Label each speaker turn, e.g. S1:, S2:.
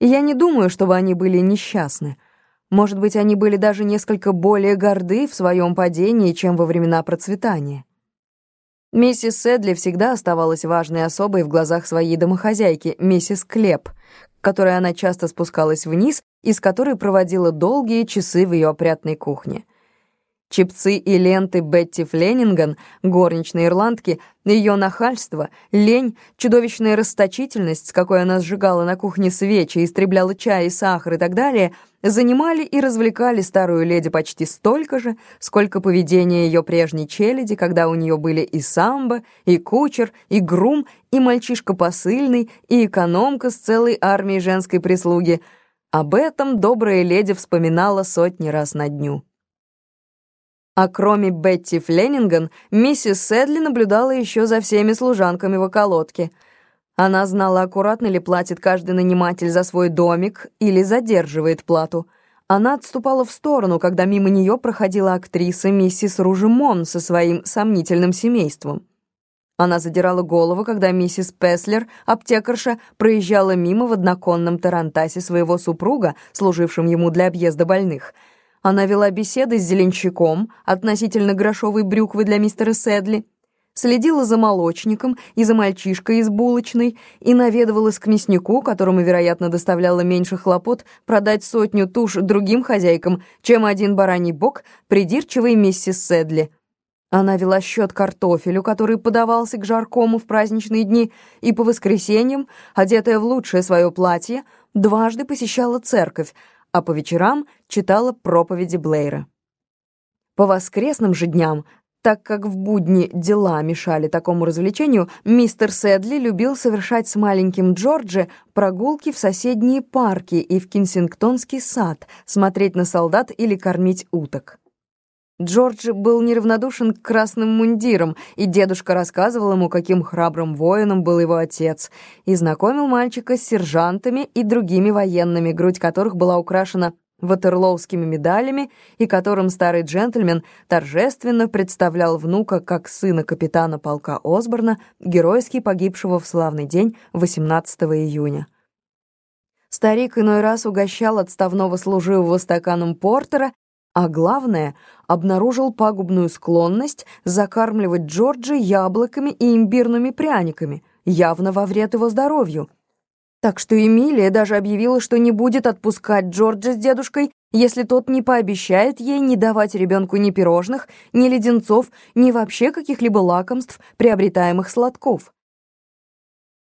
S1: Я не думаю, чтобы они были несчастны. Может быть, они были даже несколько более горды в своем падении, чем во времена процветания. Миссис Сэдли всегда оставалась важной особой в глазах своей домохозяйки, миссис Клеп, которой она часто спускалась вниз и с которой проводила долгие часы в ее опрятной кухне. Чипцы и ленты Бетти Фленинган, горничной ирландки, ее нахальство, лень, чудовищная расточительность, с какой она сжигала на кухне свечи, истребляла чай и сахар и так далее, занимали и развлекали старую леди почти столько же, сколько поведение ее прежней челяди, когда у нее были и самбо, и кучер, и грум, и мальчишка посыльный, и экономка с целой армией женской прислуги. Об этом добрая леди вспоминала сотни раз на дню. А кроме Бетти Фленинган, миссис Сэдли наблюдала еще за всеми служанками в околотке. Она знала, аккуратно ли платит каждый наниматель за свой домик или задерживает плату. Она отступала в сторону, когда мимо нее проходила актриса миссис Ружемон со своим сомнительным семейством. Она задирала голову, когда миссис Песлер, аптекарша, проезжала мимо в одноконном тарантасе своего супруга, служившим ему для объезда больных — она вела беседы с зеленщиком относительно грошовой брюквы для мистера Сэдли, следила за молочником и за мальчишкой из булочной и наведывалась к мяснику, которому, вероятно, доставляло меньше хлопот продать сотню туш другим хозяйкам, чем один бараний бок придирчивой миссис Сэдли. Она вела счет картофелю, который подавался к жаркому в праздничные дни, и по воскресеньям, одетая в лучшее свое платье, дважды посещала церковь, а по вечерам читала проповеди Блейра. По воскресным же дням, так как в будни дела мешали такому развлечению, мистер Сэдли любил совершать с маленьким Джорджи прогулки в соседние парки и в Кенсингтонский сад, смотреть на солдат или кормить уток. Джордж был неравнодушен к красным мундирам, и дедушка рассказывал ему, каким храбрым воином был его отец, и знакомил мальчика с сержантами и другими военными, грудь которых была украшена ватерлоускими медалями, и которым старый джентльмен торжественно представлял внука как сына капитана полка Осборна, геройски погибшего в славный день 18 июня. Старик иной раз угощал отставного служивого стаканом портера а главное, обнаружил пагубную склонность закармливать Джорджа яблоками и имбирными пряниками, явно во вред его здоровью. Так что Эмилия даже объявила, что не будет отпускать Джорджа с дедушкой, если тот не пообещает ей не давать ребенку ни пирожных, ни леденцов, ни вообще каких-либо лакомств, приобретаемых сладков.